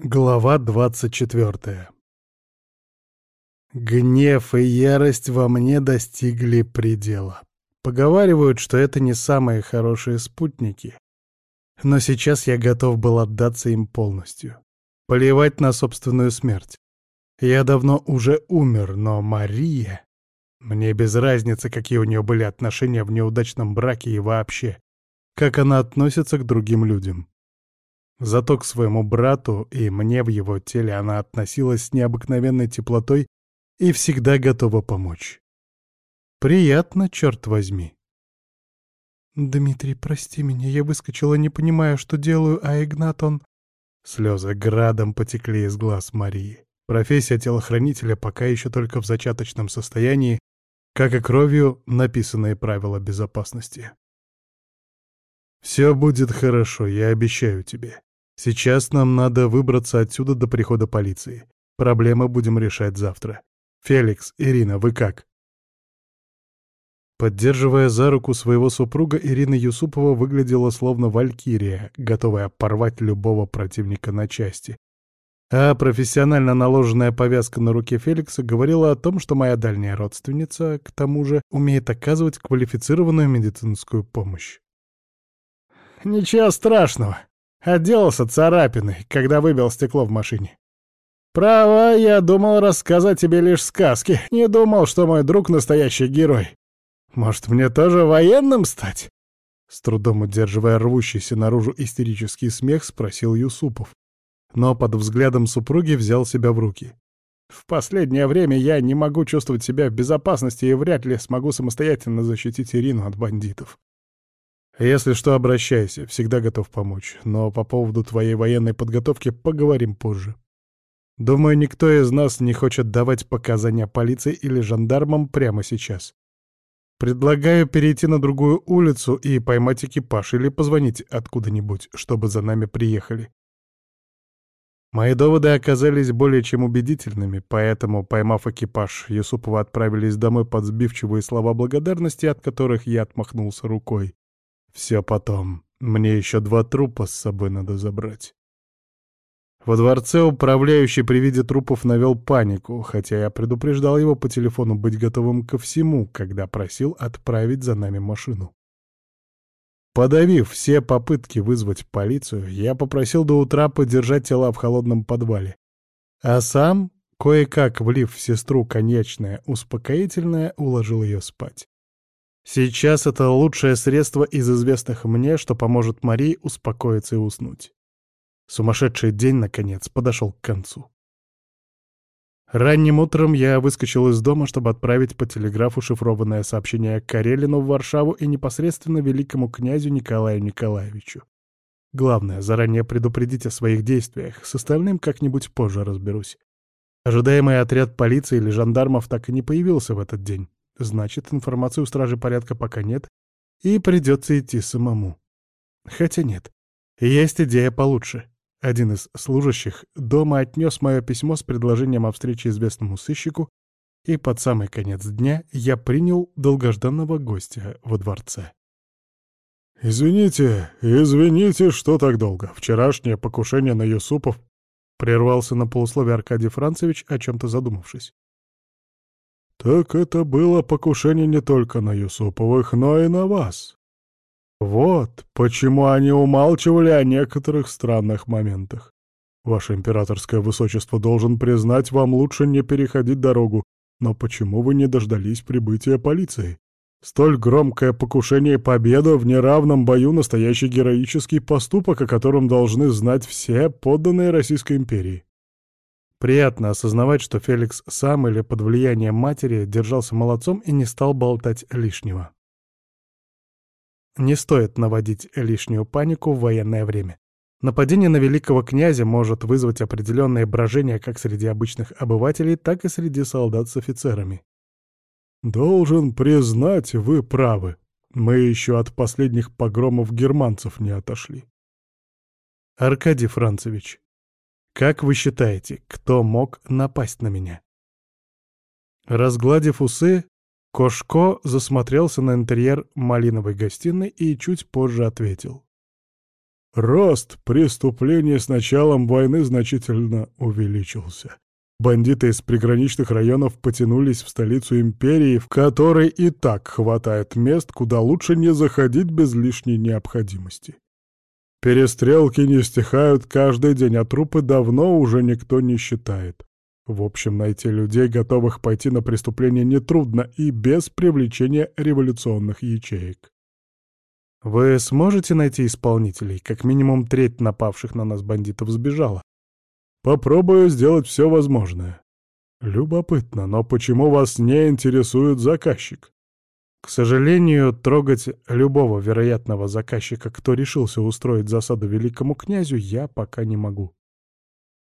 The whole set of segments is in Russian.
Глава 24 Гнев и ярость во мне достигли предела. Поговаривают, что это не самые хорошие спутники. Но сейчас я готов был отдаться им полностью. Плевать на собственную смерть. Я давно уже умер, но Мария... Мне без разницы, какие у нее были отношения в неудачном браке и вообще, как она относится к другим людям. Зато к своему брату и мне в его теле она относилась с необыкновенной теплотой и всегда готова помочь. Приятно, черт возьми. «Дмитрий, прости меня, я выскочила, не понимая, что делаю, а Игнат, он...» Слезы градом потекли из глаз Марии. Профессия телохранителя пока еще только в зачаточном состоянии, как и кровью написанные правила безопасности. «Все будет хорошо, я обещаю тебе. Сейчас нам надо выбраться отсюда до прихода полиции. Проблемы будем решать завтра. Феликс, Ирина, вы как?» Поддерживая за руку своего супруга, Ирина Юсупова выглядела словно валькирия, готовая порвать любого противника на части. А профессионально наложенная повязка на руке Феликса говорила о том, что моя дальняя родственница, к тому же, умеет оказывать квалифицированную медицинскую помощь. «Ничего страшного», Отделался царапиной, когда выбил стекло в машине. Право, я думал рассказать тебе лишь сказки. Не думал, что мой друг настоящий герой. Может, мне тоже военным стать? С трудом удерживая рвущийся наружу истерический смех, спросил Юсупов. Но под взглядом супруги взял себя в руки. В последнее время я не могу чувствовать себя в безопасности и вряд ли смогу самостоятельно защитить Ирину от бандитов. Если что, обращайся, всегда готов помочь. Но по поводу твоей военной подготовки поговорим позже. Думаю, никто из нас не хочет давать показания полиции или жандармам прямо сейчас. Предлагаю перейти на другую улицу и поймать экипаж или позвонить откуда-нибудь, чтобы за нами приехали. Мои доводы оказались более чем убедительными, поэтому, поймав экипаж, Юсупова отправились домой под сбивчивые слова благодарности, от которых я отмахнулся рукой. Все потом. Мне еще два трупа с собой надо забрать. Во дворце управляющий при виде трупов навел панику, хотя я предупреждал его по телефону быть готовым ко всему, когда просил отправить за нами машину. Подавив все попытки вызвать полицию, я попросил до утра подержать тела в холодном подвале. А сам, кое-как влив в сестру конечное успокоительное, уложил ее спать. Сейчас это лучшее средство из известных мне, что поможет Марии успокоиться и уснуть. Сумасшедший день, наконец, подошел к концу. Ранним утром я выскочил из дома, чтобы отправить по телеграфу шифрованное сообщение Карелину в Варшаву и непосредственно великому князю Николаю Николаевичу. Главное, заранее предупредить о своих действиях, с остальным как-нибудь позже разберусь. Ожидаемый отряд полиции или жандармов так и не появился в этот день. Значит, информации у стражи порядка пока нет, и придется идти самому. Хотя нет, есть идея получше. Один из служащих дома отнес мое письмо с предложением о встрече известному сыщику, и под самый конец дня я принял долгожданного гостя во дворце. «Извините, извините, что так долго. Вчерашнее покушение на Юсупов...» Прервался на полусловие Аркадий Францевич, о чем-то задумавшись. Так это было покушение не только на Юсуповых, но и на вас. Вот почему они умалчивали о некоторых странных моментах. Ваше императорское высочество должен признать, вам лучше не переходить дорогу, но почему вы не дождались прибытия полиции? Столь громкое покушение и победа в неравном бою — настоящий героический поступок, о котором должны знать все подданные Российской империи. Приятно осознавать, что Феликс сам или под влиянием матери держался молодцом и не стал болтать лишнего. Не стоит наводить лишнюю панику в военное время. Нападение на великого князя может вызвать определенное брожение как среди обычных обывателей, так и среди солдат с офицерами. «Должен признать, вы правы. Мы еще от последних погромов германцев не отошли». «Аркадий Францевич, как вы считаете, кто мог напасть на меня? Разгладив усы, Кошко засмотрелся на интерьер малиновой гостиной и чуть позже ответил. Рост преступлений с началом войны значительно увеличился. Бандиты из приграничных районов потянулись в столицу империи, в которой и так хватает мест, куда лучше не заходить без лишней необходимости. Перестрелки не стихают каждый день, а трупы давно уже никто не считает. В общем, найти людей, готовых пойти на преступление, нетрудно и без привлечения революционных ячеек. Вы сможете найти исполнителей? Как минимум треть напавших на нас бандитов сбежала. Попробую сделать все возможное. Любопытно, но почему вас не интересует заказчик? К сожалению, трогать любого вероятного заказчика, кто решился устроить засаду великому князю, я пока не могу.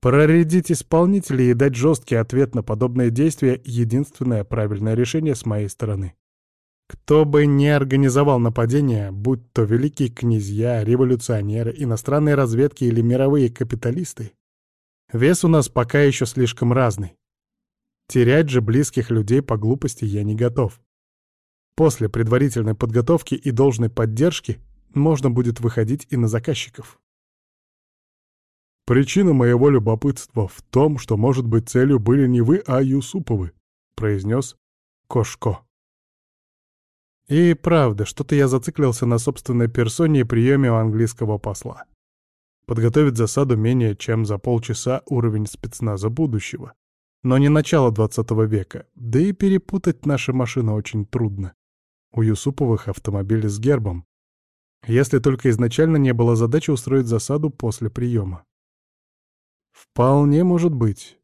Проредить исполнителей и дать жесткий ответ на подобные действия — единственное правильное решение с моей стороны. Кто бы ни организовал нападение, будь то великие князья, революционеры, иностранные разведки или мировые капиталисты, вес у нас пока еще слишком разный. Терять же близких людей по глупости я не готов. После предварительной подготовки и должной поддержки можно будет выходить и на заказчиков. «Причина моего любопытства в том, что, может быть, целью были не вы, а Юсуповы», — произнес Кошко. И правда, что-то я зациклился на собственной персоне и приеме у английского посла. Подготовить засаду менее чем за полчаса уровень спецназа будущего. Но не начало 20 века, да и перепутать наши машины очень трудно. У Юсуповых автомобили с гербом. Если только изначально не было задачи устроить засаду после приема. Вполне может быть.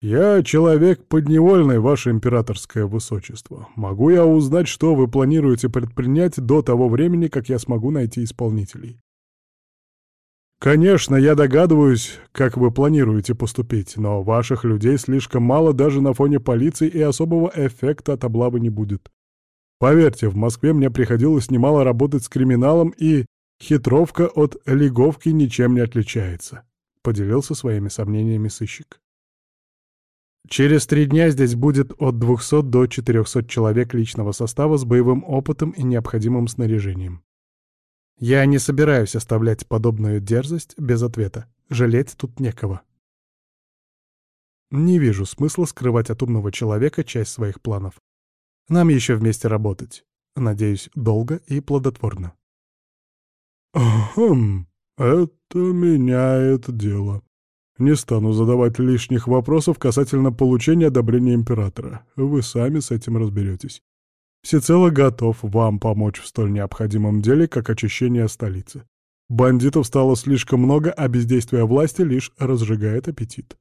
Я человек подневольный, ваше императорское высочество. Могу я узнать, что вы планируете предпринять до того времени, как я смогу найти исполнителей? Конечно, я догадываюсь, как вы планируете поступить, но ваших людей слишком мало даже на фоне полиции и особого эффекта от облавы не будет. Поверьте, в Москве мне приходилось немало работать с криминалом, и хитровка от лиговки ничем не отличается. — поделился своими сомнениями сыщик. Через три дня здесь будет от 200 до 400 человек личного состава с боевым опытом и необходимым снаряжением. Я не собираюсь оставлять подобную дерзость без ответа. Жалеть тут некого. Не вижу смысла скрывать от умного человека часть своих планов. Нам еще вместе работать. Надеюсь, долго и плодотворно. «Хм, это меняет дело. Не стану задавать лишних вопросов касательно получения одобрения императора. Вы сами с этим разберетесь. Всецело готов вам помочь в столь необходимом деле, как очищение столицы. Бандитов стало слишком много, а бездействие власти лишь разжигает аппетит.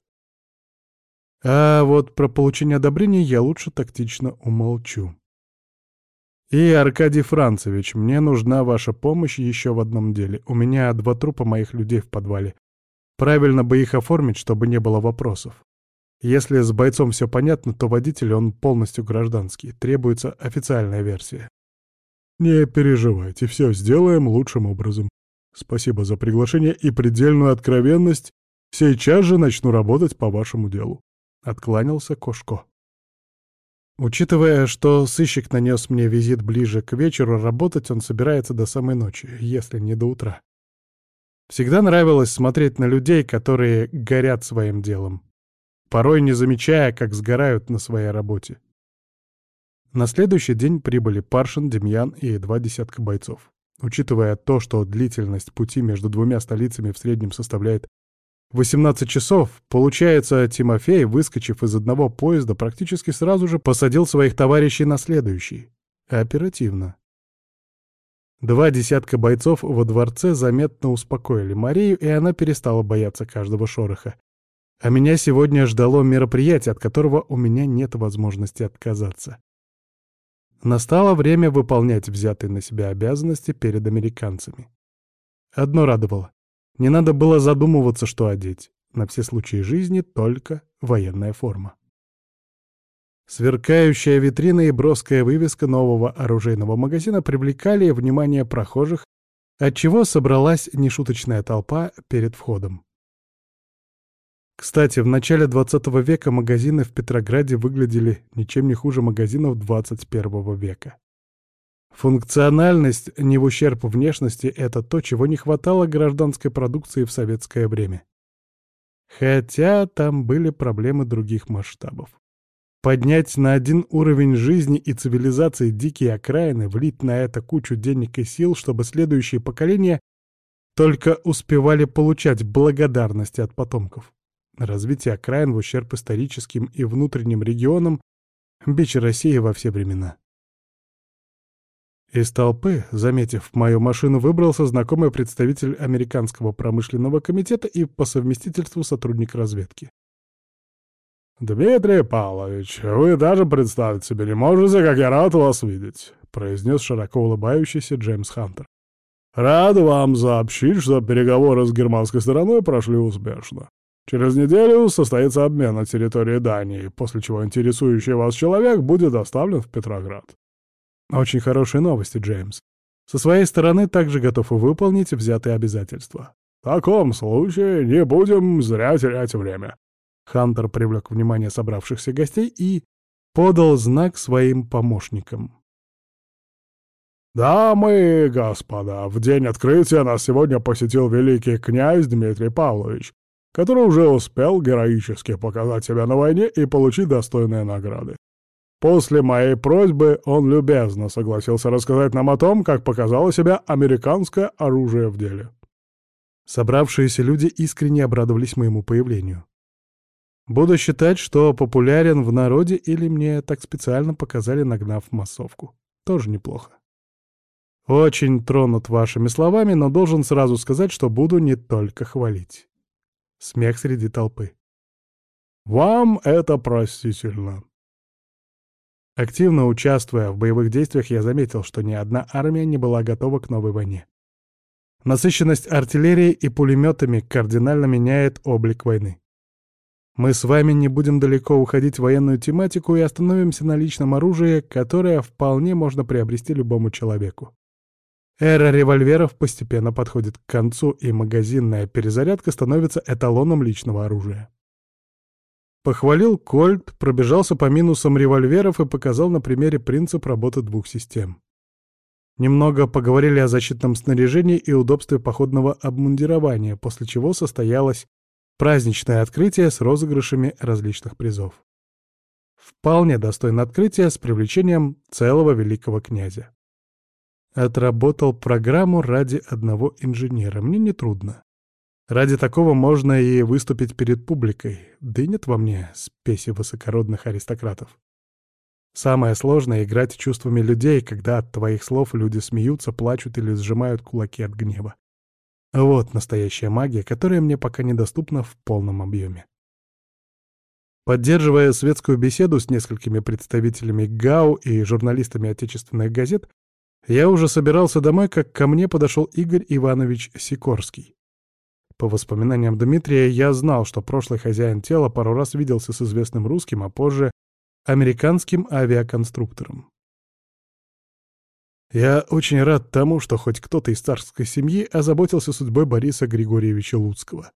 А вот про получение одобрения я лучше тактично умолчу. «И, Аркадий Францевич, мне нужна ваша помощь еще в одном деле. У меня два трупа моих людей в подвале. Правильно бы их оформить, чтобы не было вопросов. Если с бойцом все понятно, то водитель, он полностью гражданский. Требуется официальная версия». «Не переживайте, все сделаем лучшим образом. Спасибо за приглашение и предельную откровенность. Сейчас же начну работать по вашему делу», — откланялся Кошко. Учитывая, что сыщик нанес мне визит ближе к вечеру, работать он собирается до самой ночи, если не до утра. Всегда нравилось смотреть на людей, которые горят своим делом, порой не замечая, как сгорают на своей работе. На следующий день прибыли Паршин, Демьян и два десятка бойцов. Учитывая то, что длительность пути между двумя столицами в среднем составляет 18 часов, получается, Тимофей, выскочив из одного поезда, практически сразу же посадил своих товарищей на следующий. Оперативно. Два десятка бойцов во дворце заметно успокоили Марию, и она перестала бояться каждого шороха. А меня сегодня ждало мероприятие, от которого у меня нет возможности отказаться. Настало время выполнять взятые на себя обязанности перед американцами. Одно радовало. Не надо было задумываться, что одеть. На все случаи жизни только военная форма. Сверкающая витрина и броская вывеска нового оружейного магазина привлекали внимание прохожих, отчего собралась нешуточная толпа перед входом. Кстати, в начале 20 века магазины в Петрограде выглядели ничем не хуже магазинов 21 века. Функциональность не в ущерб внешности — это то, чего не хватало гражданской продукции в советское время. Хотя там были проблемы других масштабов. Поднять на один уровень жизни и цивилизации дикие окраины, влить на это кучу денег и сил, чтобы следующие поколения только успевали получать благодарности от потомков. Развитие окраин в ущерб историческим и внутренним регионам — бич России во все времена. Из толпы, заметив мою машину, выбрался знакомый представитель Американского промышленного комитета и по совместительству сотрудник разведки. «Дмитрий Павлович, вы даже представить себе не можете, как я рад вас видеть», — произнес широко улыбающийся Джеймс Хантер. «Рад вам сообщить, что переговоры с германской стороной прошли успешно. Через неделю состоится обмен на территории Дании, после чего интересующий вас человек будет доставлен в Петроград. Очень хорошие новости, Джеймс. Со своей стороны также готов выполнить взятые обязательства. В таком случае не будем зря терять время. Хантер привлек внимание собравшихся гостей и подал знак своим помощникам. «Дамы и господа, в день открытия нас сегодня посетил великий князь Дмитрий Павлович, который уже успел героически показать себя на войне и получить достойные награды. После моей просьбы он любезно согласился рассказать нам о том, как показало себя американское оружие в деле. Собравшиеся люди искренне обрадовались моему появлению. Буду считать, что популярен в народе или мне так специально показали, нагнав массовку. Тоже неплохо. Очень тронут вашими словами, но должен сразу сказать, что буду не только хвалить. Смех среди толпы. «Вам это простительно», Активно участвуя в боевых действиях, я заметил, что ни одна армия не была готова к новой войне. Насыщенность артиллерии и пулеметами кардинально меняет облик войны. Мы с вами не будем далеко уходить в военную тематику и остановимся на личном оружии, которое вполне можно приобрести любому человеку. Эра револьверов постепенно подходит к концу, и магазинная перезарядка становится эталоном личного оружия. Похвалил Кольт, пробежался по минусам револьверов и показал на примере принцип работы двух систем. Немного поговорили о защитном снаряжении и удобстве походного обмундирования, после чего состоялось праздничное открытие с розыгрышами различных призов. Вполне достойно открытия с привлечением целого великого князя. Отработал программу ради одного инженера, мне нетрудно. Ради такого можно и выступить перед публикой, да и нет во мне спеси высокородных аристократов. Самое сложное — играть чувствами людей, когда от твоих слов люди смеются, плачут или сжимают кулаки от гнева. Вот настоящая магия, которая мне пока недоступна в полном объеме. Поддерживая светскую беседу с несколькими представителями ГАУ и журналистами отечественных газет, я уже собирался домой, как ко мне подошел Игорь Иванович Сикорский. По воспоминаниям Дмитрия, я знал, что прошлый хозяин тела пару раз виделся с известным русским, а позже — американским авиаконструктором. Я очень рад тому, что хоть кто-то из царской семьи озаботился судьбой Бориса Григорьевича Луцкого.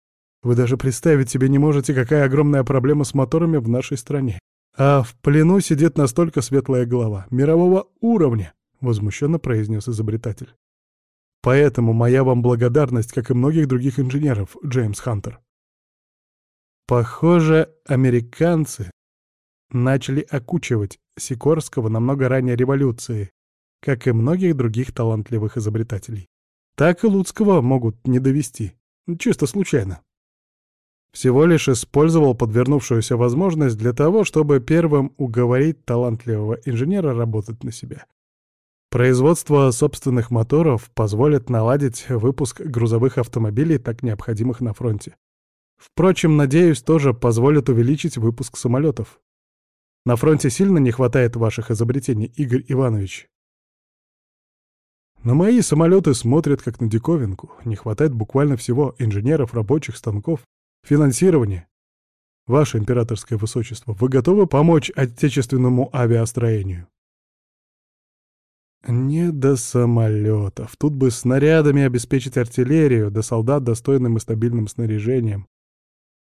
Вы даже представить себе не можете, какая огромная проблема с моторами в нашей стране. А в плену сидит настолько светлая голова, мирового уровня, — возмущенно произнес изобретатель. Поэтому моя вам благодарность, как и многих других инженеров, Джеймс Хантер. Похоже, американцы начали окучивать Сикорского намного ранее революции, как и многих других талантливых изобретателей. Так и Луцкого могут не довести, чисто случайно. Всего лишь использовал подвернувшуюся возможность для того, чтобы первым уговорить талантливого инженера работать на себя. Производство собственных моторов позволит наладить выпуск грузовых автомобилей, так необходимых на фронте. Впрочем, надеюсь, тоже позволит увеличить выпуск самолетов. На фронте сильно не хватает ваших изобретений, Игорь Иванович. На мои самолеты смотрят как на диковинку. Не хватает буквально всего — инженеров, рабочих станков, финансирования. Ваше императорское высочество, вы готовы помочь отечественному авиастроению? Не до самолетов. Тут бы снарядами обеспечить артиллерию, да солдат достойным и стабильным снаряжением.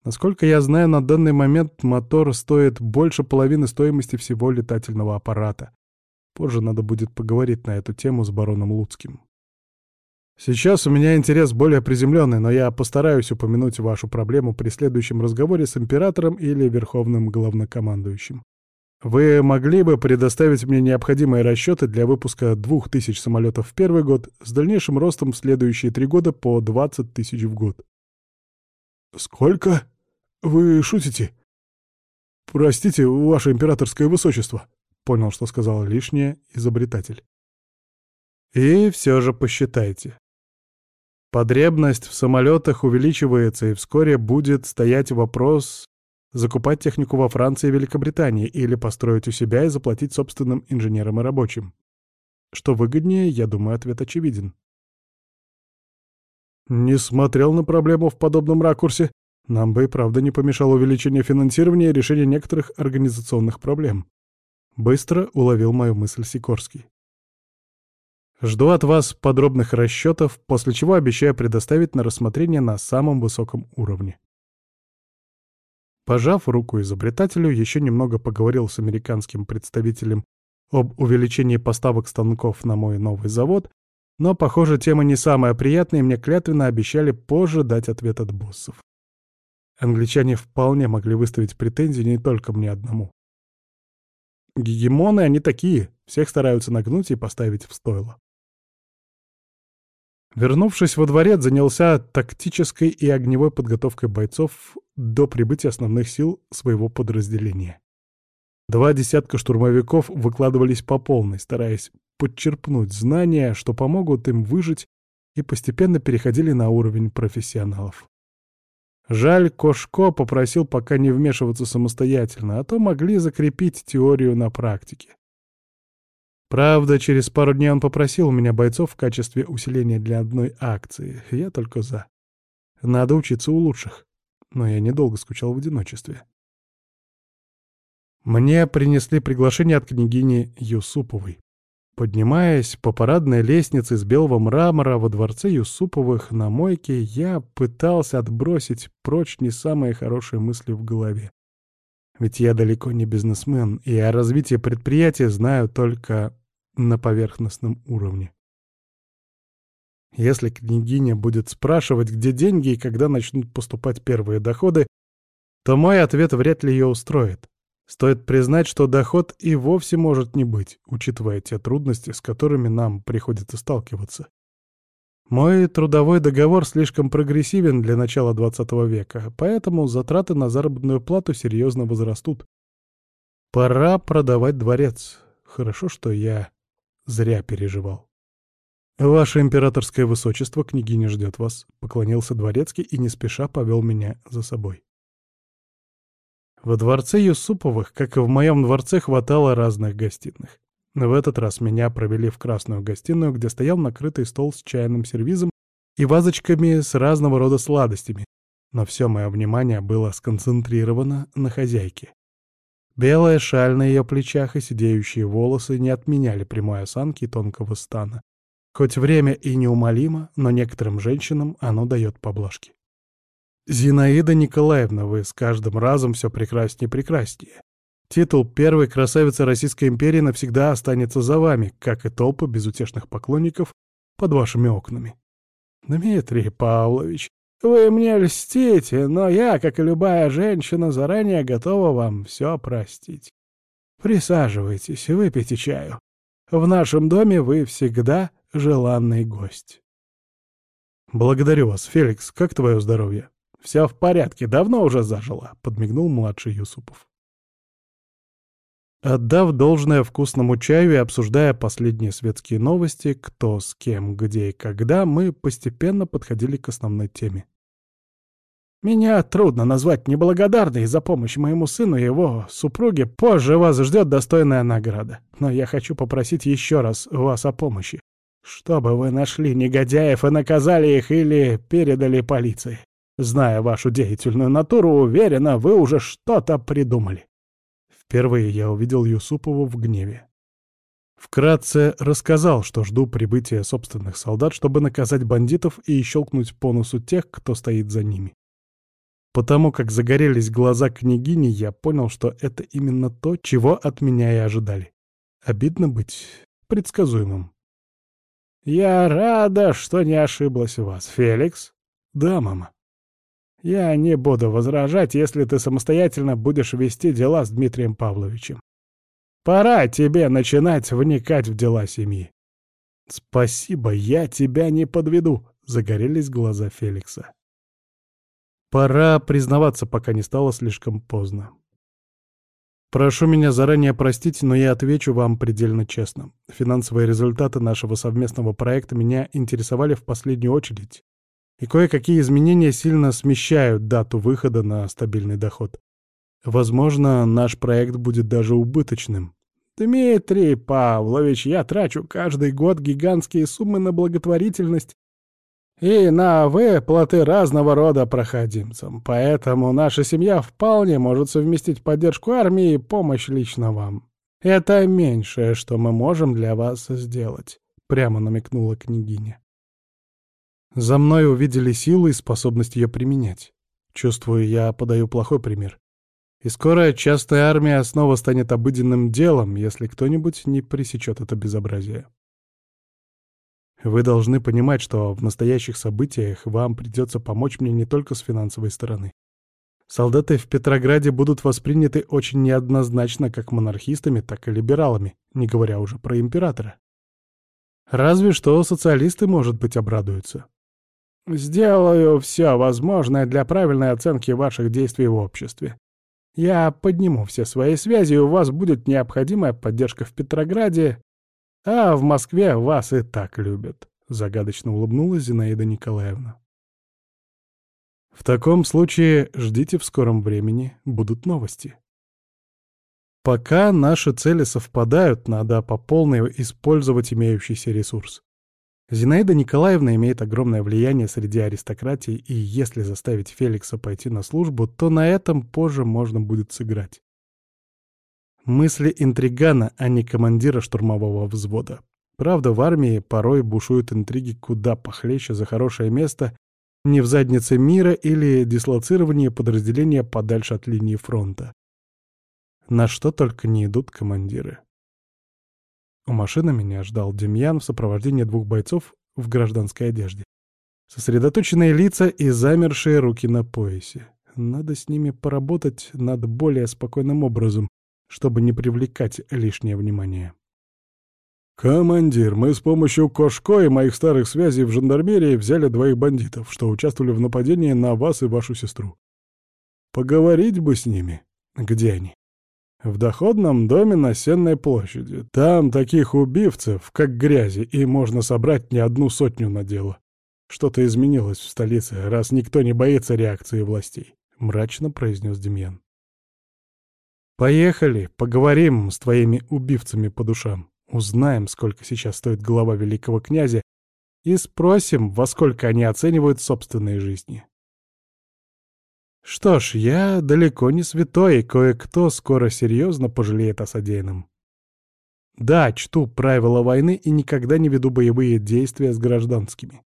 Насколько я знаю, на данный момент мотор стоит больше половины стоимости всего летательного аппарата. Позже надо будет поговорить на эту тему с бароном Луцким. Сейчас у меня интерес более приземленный, но я постараюсь упомянуть вашу проблему при следующем разговоре с императором или верховным главнокомандующим. Вы могли бы предоставить мне необходимые расчеты для выпуска двух тысяч самолетов в первый год с дальнейшим ростом в следующие три года по 20 тысяч в год. «Сколько? Вы шутите?» «Простите, ваше императорское высочество», — понял, что сказал лишнее изобретатель. «И все же посчитайте. Потребность в самолетах увеличивается, и вскоре будет стоять вопрос закупать технику во Франции и Великобритании или построить у себя и заплатить собственным инженерам и рабочим. Что выгоднее, я думаю, ответ очевиден. Не смотрел на проблему в подобном ракурсе. Нам бы и правда не помешало увеличение финансирования и решение некоторых организационных проблем. Быстро уловил мою мысль Сикорский. Жду от вас подробных расчетов, после чего обещаю предоставить на рассмотрение на самом высоком уровне. Пожав руку изобретателю, еще немного поговорил с американским представителем об увеличении поставок станков на мой новый завод но, похоже, тема не самая приятная, и мне клятвенно обещали позже дать ответ от боссов. Англичане вполне могли выставить претензии не только мне одному. Гегемоны они такие, всех стараются нагнуть и поставить в стойло. Вернувшись во дворец, занялся тактической и огневой подготовкой бойцов до прибытия основных сил своего подразделения. Два десятка штурмовиков выкладывались по полной, стараясь подчерпнуть знания, что помогут им выжить, и постепенно переходили на уровень профессионалов. Жаль, Кошко попросил пока не вмешиваться самостоятельно, а то могли закрепить теорию на практике. Правда, через пару дней он попросил у меня бойцов в качестве усиления для одной акции. Я только за. Надо учиться у лучших. Но я недолго скучал в одиночестве. Мне принесли приглашение от княгини Юсуповой. Поднимаясь по парадной лестнице из белого мрамора во дворце Юсуповых на мойке, я пытался отбросить прочь не самые хорошие мысли в голове. Ведь я далеко не бизнесмен, и о развитии предприятия знаю только на поверхностном уровне. Если княгиня будет спрашивать, где деньги и когда начнут поступать первые доходы, то мой ответ вряд ли ее устроит. Стоит признать, что доход и вовсе может не быть, учитывая те трудности, с которыми нам приходится сталкиваться. Мой трудовой договор слишком прогрессивен для начала 20 века, поэтому затраты на заработную плату серьезно возрастут. Пора продавать дворец. Хорошо, что я зря переживал. «Ваше императорское высочество, княгиня ждет вас», — поклонился дворецкий и не спеша повел меня за собой. Во дворце Юсуповых, как и в моем дворце, хватало разных гостиных. В этот раз меня провели в красную гостиную, где стоял накрытый стол с чайным сервизом и вазочками с разного рода сладостями, но все мое внимание было сконцентрировано на хозяйке. Белая шаль на ее плечах и сидеющие волосы не отменяли прямой осанки тонкого стана. Хоть время и неумолимо, но некоторым женщинам оно дает поблажки. Зинаида Николаевна, вы с каждым разом все прекраснее и прекраснее. Титул первой красавицы Российской империи навсегда останется за вами, как и толпы безутешных поклонников под вашими окнами. Дмитрий Павлович, вы мне льстите, но я, как и любая женщина, заранее готова вам все простить. Присаживайтесь, выпейте чаю. В нашем доме вы всегда желанный гость. Благодарю вас, Феликс. Как твое здоровье? «Все в порядке, давно уже зажило», — подмигнул младший Юсупов. Отдав должное вкусному чаю и обсуждая последние светские новости, кто с кем, где и когда, мы постепенно подходили к основной теме. «Меня трудно назвать неблагодарной за помощь моему сыну и его супруге. Позже вас ждет достойная награда. Но я хочу попросить еще раз вас о помощи. Чтобы вы нашли негодяев и наказали их или передали полиции. Зная вашу деятельную натуру, уверена, вы уже что-то придумали. Впервые я увидел Юсупову в гневе. Вкратце рассказал, что жду прибытия собственных солдат, чтобы наказать бандитов и щелкнуть по носу тех, кто стоит за ними. Потому как загорелись глаза княгини, я понял, что это именно то, чего от меня и ожидали. Обидно быть предсказуемым. «Я рада, что не ошиблась в вас, Феликс». «Да, мама». «Я не буду возражать, если ты самостоятельно будешь вести дела с Дмитрием Павловичем. Пора тебе начинать вникать в дела семьи». «Спасибо, я тебя не подведу», — загорелись глаза Феликса. Пора признаваться, пока не стало слишком поздно. Прошу меня заранее простить, но я отвечу вам предельно честно. Финансовые результаты нашего совместного проекта меня интересовали в последнюю очередь. И кое-какие изменения сильно смещают дату выхода на стабильный доход. Возможно, наш проект будет даже убыточным. Дмитрий Павлович, я трачу каждый год гигантские суммы на благотворительность и на выплаты разного рода проходимцам. Поэтому наша семья вполне может совместить поддержку армии и помощь лично вам. Это меньшее, что мы можем для вас сделать», — прямо намекнула княгиня. «За мной увидели силу и способность ее применять. Чувствую, я подаю плохой пример. И скоро частная армия снова станет обыденным делом, если кто-нибудь не пресечет это безобразие. Вы должны понимать, что в настоящих событиях вам придется помочь мне не только с финансовой стороны. Солдаты в Петрограде будут восприняты очень неоднозначно как монархистами, так и либералами, не говоря уже про императора. Разве что социалисты, может быть, обрадуются. «Сделаю все возможное для правильной оценки ваших действий в обществе. Я подниму все свои связи, и у вас будет необходимая поддержка в Петрограде а в Москве вас и так любят», — загадочно улыбнулась Зинаида Николаевна. «В таком случае ждите в скором времени, будут новости». Пока наши цели совпадают, надо по полной использовать имеющийся ресурс. Зинаида Николаевна имеет огромное влияние среди аристократии, и если заставить Феликса пойти на службу, то на этом позже можно будет сыграть. Мысли интригана, а не командира штурмового взвода. Правда, в армии порой бушуют интриги куда похлеще за хорошее место не в заднице мира или дислоцирование подразделения подальше от линии фронта. На что только не идут командиры. У машины меня ждал Демьян в сопровождении двух бойцов в гражданской одежде. Сосредоточенные лица и замершие руки на поясе. Надо с ними поработать над более спокойным образом, чтобы не привлекать лишнее внимание. «Командир, мы с помощью Кошко и моих старых связей в жандармерии взяли двоих бандитов, что участвовали в нападении на вас и вашу сестру. Поговорить бы с ними. Где они?» «В доходном доме на Сенной площади. Там таких убивцев, как грязи, и можно собрать не одну сотню на дело. Что-то изменилось в столице, раз никто не боится реакции властей», — мрачно произнес Демьян. Поехали, поговорим с твоими убивцами по душам. Узнаем, сколько сейчас стоит голова великого князя, и спросим, во сколько они оценивают собственные жизни. Что ж, я далеко не святой, и кое-кто скоро серьезно пожалеет о содеянном. Да, чту правила войны и никогда не веду боевые действия с гражданскими.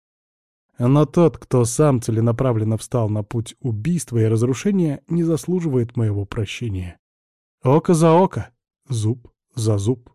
Но тот, кто сам целенаправленно встал на путь убийства и разрушения, не заслуживает моего прощения. Око за око, зуб за зуб.